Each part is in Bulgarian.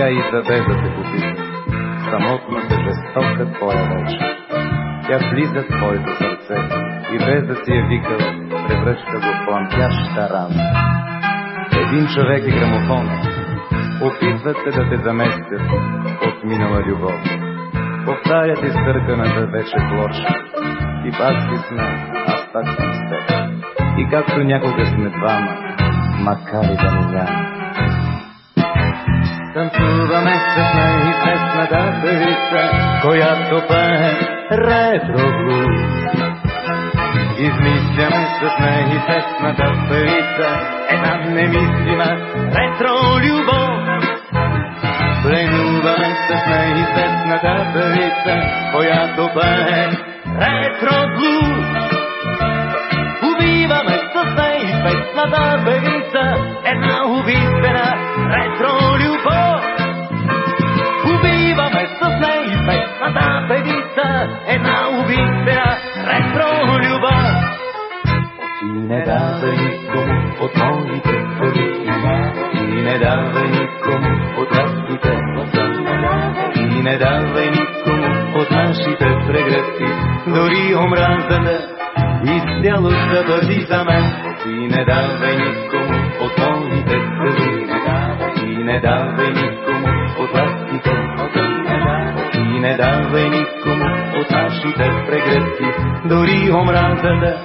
Тя издаде да те попита, самотната жестока твоя вече. Тя влиза в твоето сърце и без да си я викал, превръща го в плампяща рана. Един човек и грамофон опитват се да те заместят от минала любов. Повтарят изтърканата вече площа и пак си сме, аз пак съм с теб. И както някога сме двама, макар и да не няма. Танцуваме с неизвестната певица, която пее ретро блуз. Измисляме с неизвестната певица една немислима ретро любов. Пленуваме с неизвестната певица, която пее ретро блуз. Убиваме с неизвестната певица убийствена ретро любов. Ти не давай никому от моите пари, ти не давай никому от ласките, ти не давай никому от нашите прегръдки, дори омразата изцяло да бъди за мен. Ти не давай никому от моите пари, ти не давай никому от ласките, ти не давай никому нашите прегръдки, дори омразата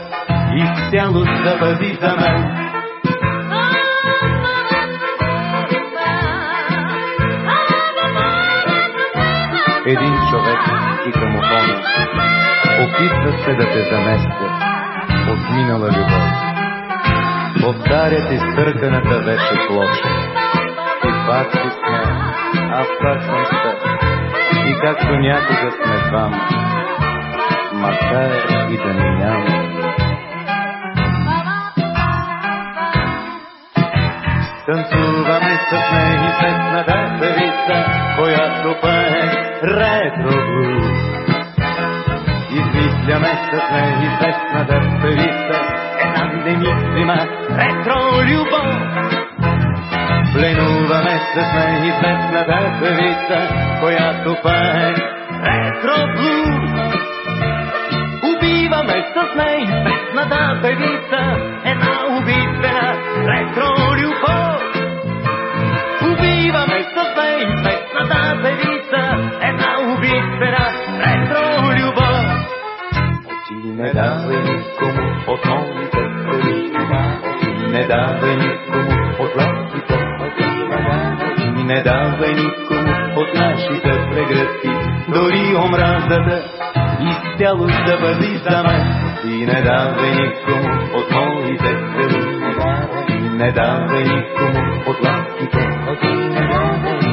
изцяло да бъди за мен. Един човек и грамофон опитват се да те заместят от минала любов. Повтарят изтърканата вече плоча. И пак си сме, аз пак съм с теб. И както някога сме двама, макар и да не няма. Танцуваме с неизвестната певица, която пее блуз. Измисляме с неизвестната певица една немислима ретро любов. Пленуваме с неизвестната певица, която пее ретро блуз. Убиваме с неизвестната певица една убийствена ретро любов. Убиваме с неизвестната певица една убийствена ретро любов. Ти не давай никому от моите пари, ти не давай никому от ласките, ти не давай никому от нашите прегръдки, дори омразата изцяло да бъди за мен. Ти не давай никому от моите пари, ти не давай никому от ласките,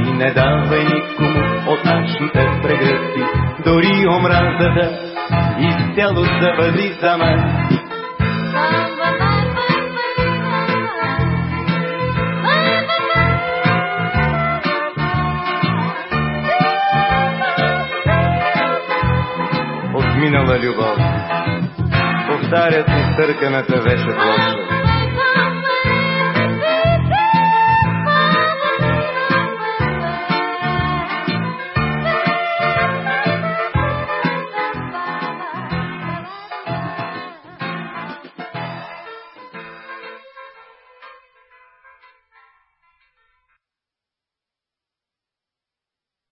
ти не давай никому от нашите прегръдки, дори омразата изцяло да бъди за мен. Минала любов повтарят изтърканата вече площа.